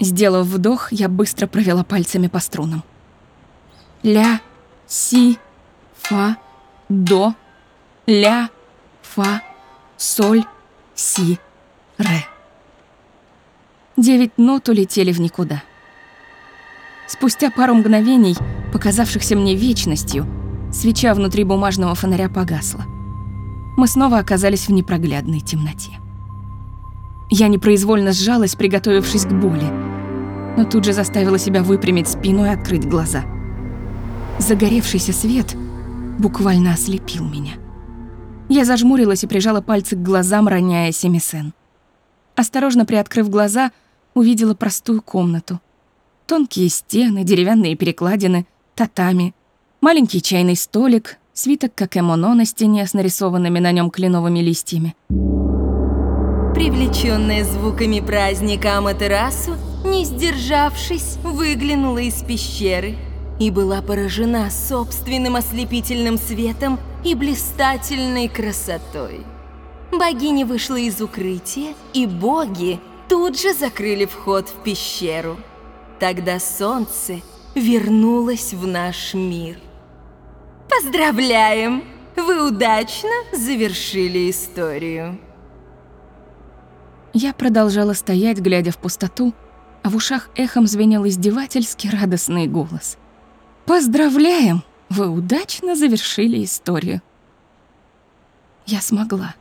Сделав вдох, я быстро провела пальцами по струнам. Ля, си, фа, до, ля, фа, соль, си, ре. Девять нот улетели в никуда. Спустя пару мгновений, показавшихся мне вечностью, свеча внутри бумажного фонаря погасла. Мы снова оказались в непроглядной темноте. Я непроизвольно сжалась, приготовившись к боли, но тут же заставила себя выпрямить спину и открыть глаза. Загоревшийся свет буквально ослепил меня. Я зажмурилась и прижала пальцы к глазам, роняя семисен. Осторожно приоткрыв глаза, увидела простую комнату. Тонкие стены, деревянные перекладины, татами, маленький чайный столик, свиток как эмоно на стене с нарисованными на нем кленовыми листьями. Привлеченная звуками праздника Аматерасу, не сдержавшись, выглянула из пещеры и была поражена собственным ослепительным светом и блистательной красотой. Богиня вышла из укрытия, и боги тут же закрыли вход в пещеру. Тогда солнце вернулось в наш мир. Поздравляем! Вы удачно завершили историю. Я продолжала стоять, глядя в пустоту, а в ушах эхом звенел издевательски радостный голос. «Поздравляем! Вы удачно завершили историю!» Я смогла.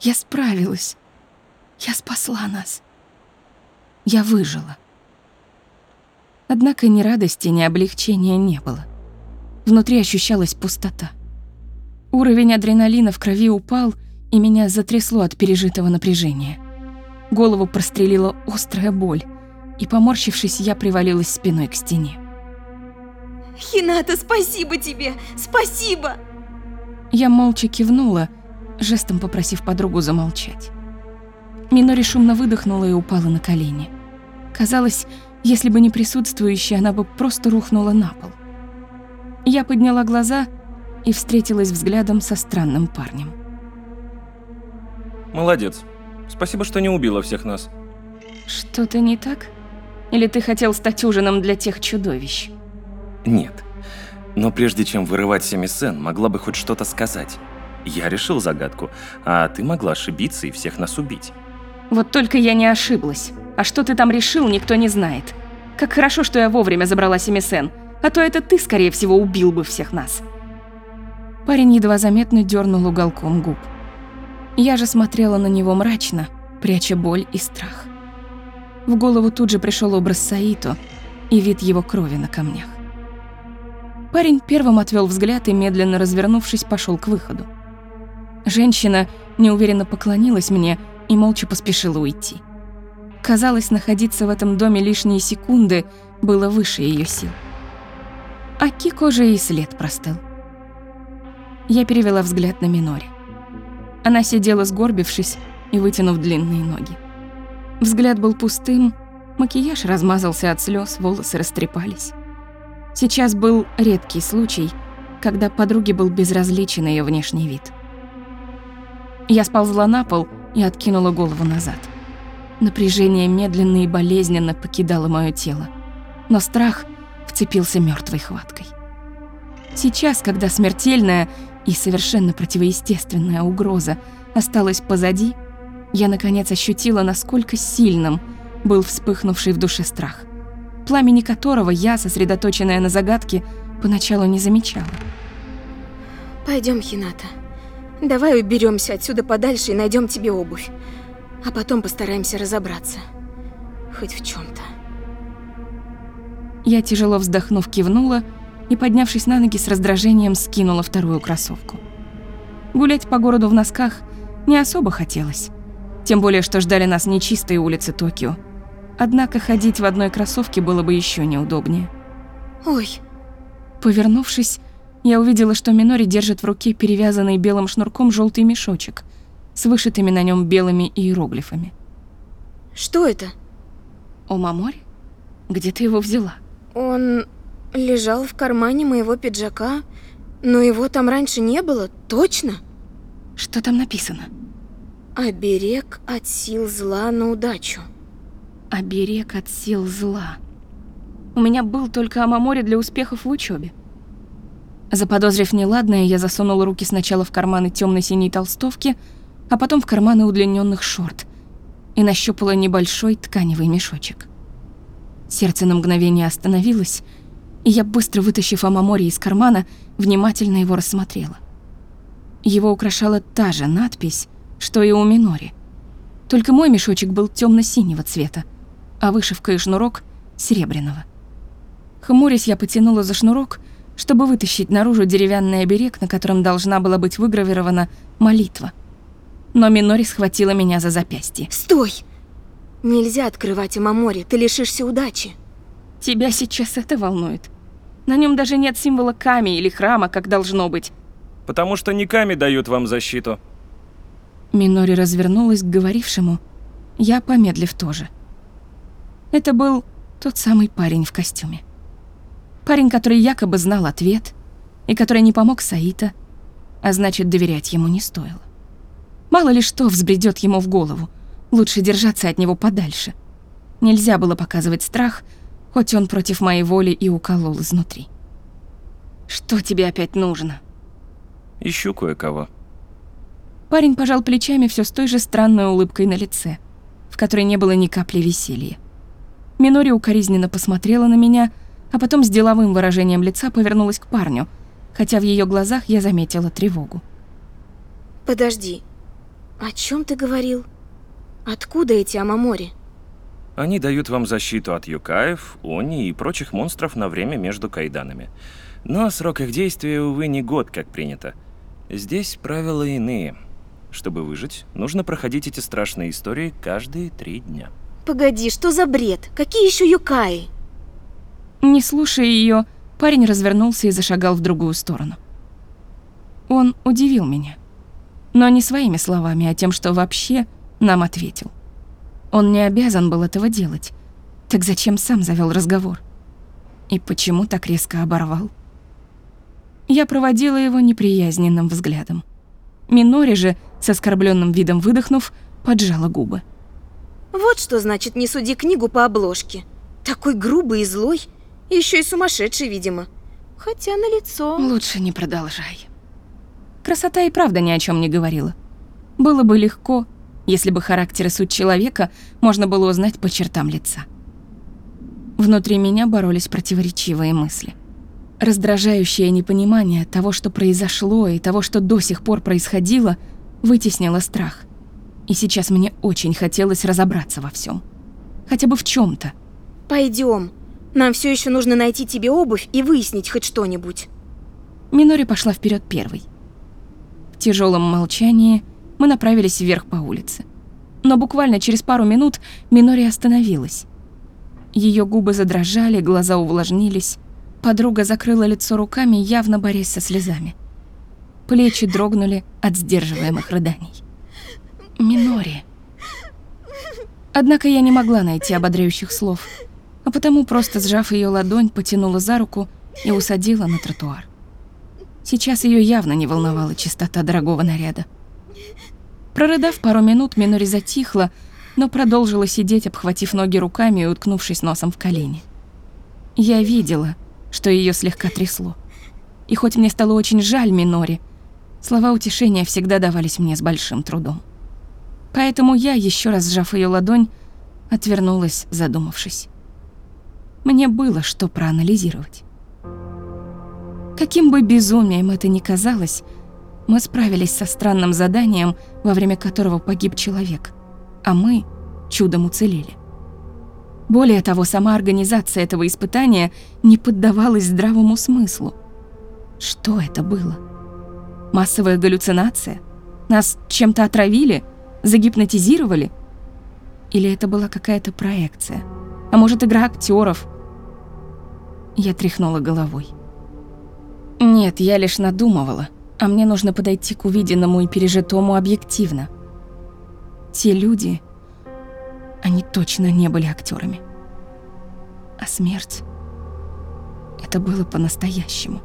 Я справилась. Я спасла нас. Я выжила. Однако ни радости, ни облегчения не было. Внутри ощущалась пустота. Уровень адреналина в крови упал, и меня затрясло от пережитого напряжения. Голову прострелила острая боль, и, поморщившись, я привалилась спиной к стене. Хината, спасибо тебе! Спасибо! Я молча кивнула, жестом попросив подругу замолчать. Минори шумно выдохнула и упала на колени. Казалось, если бы не присутствующая, она бы просто рухнула на пол. Я подняла глаза и встретилась взглядом со странным парнем. Молодец. Спасибо, что не убила всех нас. Что-то не так? Или ты хотел стать ужином для тех чудовищ? Нет. Но прежде чем вырывать Семисен, могла бы хоть что-то сказать. Я решил загадку, а ты могла ошибиться и всех нас убить. Вот только я не ошиблась. А что ты там решил, никто не знает. Как хорошо, что я вовремя забрала Семисен, а то это ты, скорее всего, убил бы всех нас. Парень едва заметно дернул уголком губ. Я же смотрела на него мрачно, пряча боль и страх. В голову тут же пришел образ Саито и вид его крови на камнях. Парень первым отвел взгляд и, медленно развернувшись, пошел к выходу. Женщина неуверенно поклонилась мне и молча поспешила уйти. Казалось, находиться в этом доме лишние секунды было выше ее сил. А Кико же и след простыл. Я перевела взгляд на Минори. Она сидела сгорбившись и вытянув длинные ноги. Взгляд был пустым, макияж размазался от слез, волосы растрепались. Сейчас был редкий случай, когда подруге был безразличен ее внешний вид. Я сползла на пол и откинула голову назад. Напряжение медленно и болезненно покидало мое тело, но страх вцепился мертвой хваткой. Сейчас, когда смертельная и совершенно противоестественная угроза осталась позади, я наконец ощутила, насколько сильным был вспыхнувший в душе страх, пламени которого я, сосредоточенная на загадке, поначалу не замечала. Пойдем, Хината. Давай уберемся отсюда подальше и найдем тебе обувь. А потом постараемся разобраться. Хоть в чем-то. Я, тяжело вздохнув, кивнула и, поднявшись на ноги, с раздражением скинула вторую кроссовку. Гулять по городу в носках не особо хотелось. Тем более, что ждали нас нечистые улицы Токио. Однако ходить в одной кроссовке было бы еще неудобнее. Ой, Повернувшись, я увидела, что Минори держит в руке перевязанный белым шнурком желтый мешочек с вышитыми на нем белыми иероглифами. что это? О, Мамори? Где ты его взяла? Он лежал в кармане моего пиджака, но его там раньше не было, точно? Что там написано? Оберег от сил зла на удачу. Оберег от сил зла. У меня был только Амамори для успехов в учебе. Заподозрив неладное, я засунула руки сначала в карманы темно-синей толстовки, а потом в карманы удлиненных шорт и нащупала небольшой тканевый мешочек. Сердце на мгновение остановилось, и я, быстро вытащив Амамори из кармана, внимательно его рассмотрела. Его украшала та же надпись, что и у Минори. Только мой мешочек был темно-синего цвета, а вышивка и шнурок — серебряного. Хмурясь, я потянула за шнурок, чтобы вытащить наружу деревянный оберег, на котором должна была быть выгравирована молитва. Но Минори схватила меня за запястье. Стой! Нельзя открывать Амамори, ты лишишься удачи. Тебя сейчас это волнует. На нем даже нет символа Ками или храма, как должно быть. Потому что никами дают вам защиту. Минори развернулась к говорившему. Я, помедлив, тоже. Это был тот самый парень в костюме. Парень, который якобы знал ответ, и который не помог Саита, а значит, доверять ему не стоило. Мало ли что взбредет ему в голову, лучше держаться от него подальше. Нельзя было показывать страх, хоть он против моей воли и уколол изнутри. «Что тебе опять нужно?» Ищу кое-кого. Парень пожал плечами все с той же странной улыбкой на лице, в которой не было ни капли веселья. Минори укоризненно посмотрела на меня, а потом с деловым выражением лица повернулась к парню, хотя в ее глазах я заметила тревогу. Подожди, о чем ты говорил? Откуда эти Амамори? Они дают вам защиту от юкаев, они и прочих монстров на время между кайданами. Но срок их действия, увы, не год, как принято. Здесь правила иные. Чтобы выжить, нужно проходить эти страшные истории каждые три дня. Погоди, что за бред? Какие еще юкаи? Не слушая ее, парень развернулся и зашагал в другую сторону. Он удивил меня. Но не своими словами, а тем, что вообще нам ответил. Он не обязан был этого делать. Так зачем сам завел разговор? И почему так резко оборвал? Я проводила его неприязненным взглядом. Минори же, с оскорбленным видом выдохнув, поджала губы. Вот что значит «не суди книгу по обложке». Такой грубый и злой, еще и сумасшедший, видимо. Хотя на лицо. Лучше не продолжай. Красота и правда ни о чем не говорила. Было бы легко, если бы характер и суть человека можно было узнать по чертам лица. Внутри меня боролись противоречивые мысли. Раздражающее непонимание того, что произошло, и того, что до сих пор происходило, вытеснило страх. И сейчас мне очень хотелось разобраться во всем, Хотя бы в чем то Пойдем. Нам все еще нужно найти тебе обувь и выяснить хоть что-нибудь. Минори пошла вперед первой. Тяжелом молчании мы направились вверх по улице. Но буквально через пару минут Минори остановилась. Ее губы задрожали, глаза увлажнились. Подруга закрыла лицо руками, явно борясь со слезами. Плечи дрогнули от сдерживаемых рыданий. Минори. Однако я не могла найти ободряющих слов, а потому, просто сжав ее ладонь, потянула за руку и усадила на тротуар. Сейчас ее явно не волновала чистота дорогого наряда. Прорыдав пару минут, Минори затихла, но продолжила сидеть, обхватив ноги руками и уткнувшись носом в колени. Я видела, что ее слегка трясло. И хоть мне стало очень жаль Минори, слова утешения всегда давались мне с большим трудом. Поэтому я, еще раз сжав ее ладонь, отвернулась, задумавшись. Мне было что проанализировать. Каким бы безумием это ни казалось, мы справились со странным заданием, во время которого погиб человек, а мы чудом уцелели. Более того, сама организация этого испытания не поддавалась здравому смыслу. Что это было? Массовая галлюцинация? Нас чем-то отравили? Загипнотизировали? Или это была какая-то проекция? А может, игра актеров? Я тряхнула головой. Нет, я лишь надумывала, а мне нужно подойти к увиденному и пережитому объективно. Те люди, они точно не были актерами. А смерть — это было по-настоящему.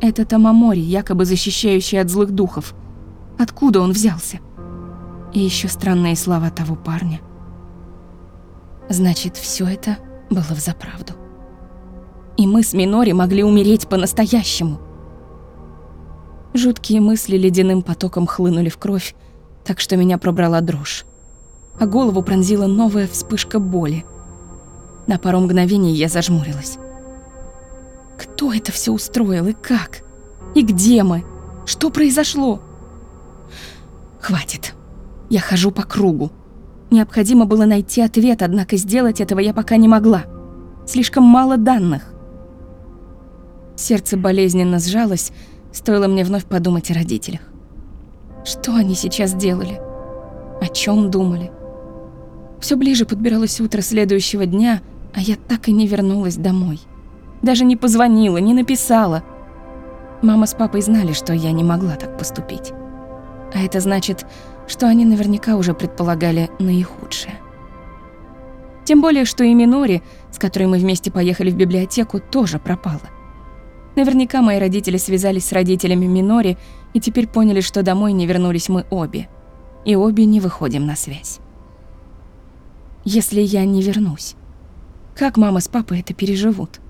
Это Тамамори, якобы защищающий от злых духов. Откуда он взялся? И еще странные слова того парня. Значит, все это было взаправду. И мы с Минори могли умереть по-настоящему. Жуткие мысли ледяным потоком хлынули в кровь, так что меня пробрала дрожь. А голову пронзила новая вспышка боли. На пару мгновений я зажмурилась. Кто это все устроил и как? И где мы? Что произошло? Хватит. Я хожу по кругу. Необходимо было найти ответ, однако сделать этого я пока не могла. Слишком мало данных. Сердце болезненно сжалось, стоило мне вновь подумать о родителях. Что они сейчас делали? О чем думали? Все ближе подбиралось утро следующего дня, а я так и не вернулась домой. Даже не позвонила, не написала. Мама с папой знали, что я не могла так поступить. А это значит, что они наверняка уже предполагали наихудшее. Тем более, что и Минори, с которой мы вместе поехали в библиотеку, тоже пропала. Наверняка мои родители связались с родителями Минори и теперь поняли, что домой не вернулись мы обе. И обе не выходим на связь. Если я не вернусь, как мама с папой это переживут?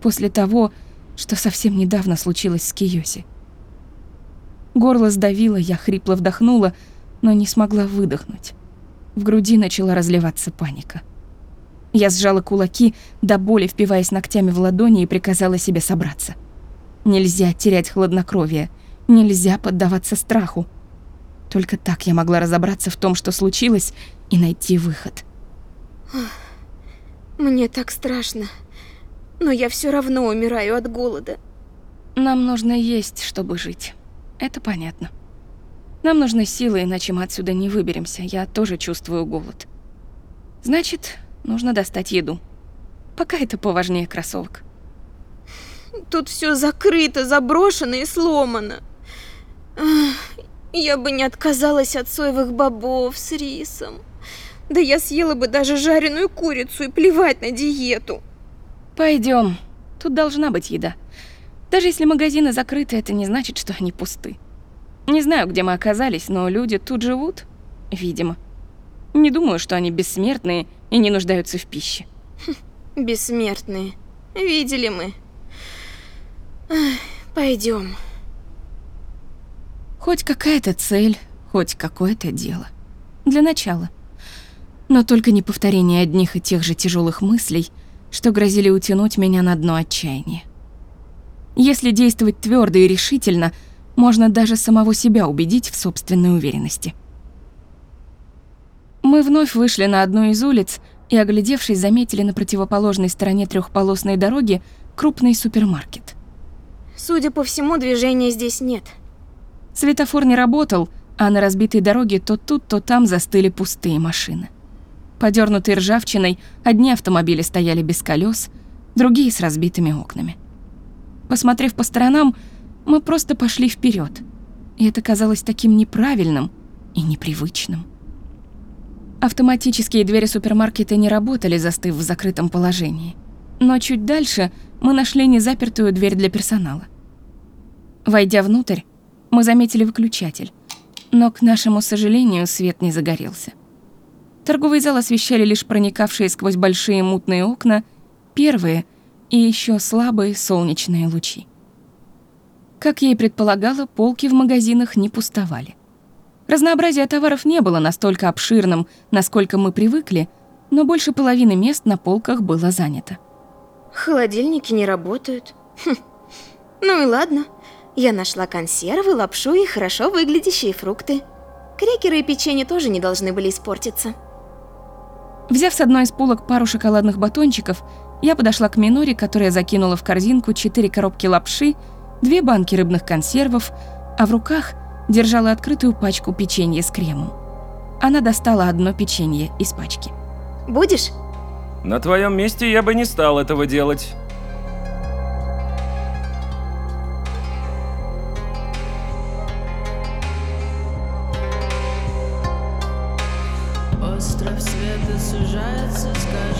После того, что совсем недавно случилось с Киоси. Горло сдавило, я хрипло вдохнула, но не смогла выдохнуть. В груди начала разливаться паника. Я сжала кулаки, до боли впиваясь ногтями в ладони и приказала себе собраться. Нельзя терять хладнокровие, нельзя поддаваться страху. Только так я могла разобраться в том, что случилось, и найти выход. Мне так страшно, но я все равно умираю от голода. Нам нужно есть, чтобы жить. Это понятно. Нам нужны силы, иначе мы отсюда не выберемся. Я тоже чувствую голод. Значит, нужно достать еду. Пока это поважнее кроссовок. Тут все закрыто, заброшено и сломано. Я бы не отказалась от соевых бобов с рисом. Да я съела бы даже жареную курицу и плевать на диету. Пойдем. Тут должна быть еда. Даже если магазины закрыты, это не значит, что они пусты. Не знаю, где мы оказались, но люди тут живут, видимо. Не думаю, что они бессмертные и не нуждаются в пище. Бессмертные. Видели мы. Пойдем. Хоть какая-то цель, хоть какое-то дело. Для начала. Но только не повторение одних и тех же тяжелых мыслей, что грозили утянуть меня на дно отчаяния. Если действовать твердо и решительно, можно даже самого себя убедить в собственной уверенности. Мы вновь вышли на одну из улиц и, оглядевшись, заметили на противоположной стороне трехполосной дороги крупный супермаркет. Судя по всему, движения здесь нет. Светофор не работал, а на разбитой дороге то тут, то там застыли пустые машины. Подернутые ржавчиной, одни автомобили стояли без колес, другие с разбитыми окнами. Посмотрев по сторонам, мы просто пошли вперед, и это казалось таким неправильным и непривычным. Автоматические двери супермаркета не работали, застыв в закрытом положении. Но чуть дальше мы нашли незапертую дверь для персонала. Войдя внутрь, мы заметили выключатель, но, к нашему сожалению, свет не загорелся. Торговый зал освещали лишь проникавшие сквозь большие мутные окна первые и еще слабые солнечные лучи. Как я и предполагала, полки в магазинах не пустовали. Разнообразие товаров не было настолько обширным, насколько мы привыкли, но больше половины мест на полках было занято. Холодильники не работают. Хм. Ну и ладно. Я нашла консервы, лапшу и хорошо выглядящие фрукты. Крекеры и печенье тоже не должны были испортиться. Взяв с одной из полок пару шоколадных батончиков, я подошла к Миноре, которая закинула в корзинку четыре коробки лапши, две банки рыбных консервов, а в руках держала открытую пачку печенья с кремом. Она достала одно печенье из пачки. «Будешь?» «На твоем месте я бы не стал этого делать». Остров света сужается с каждым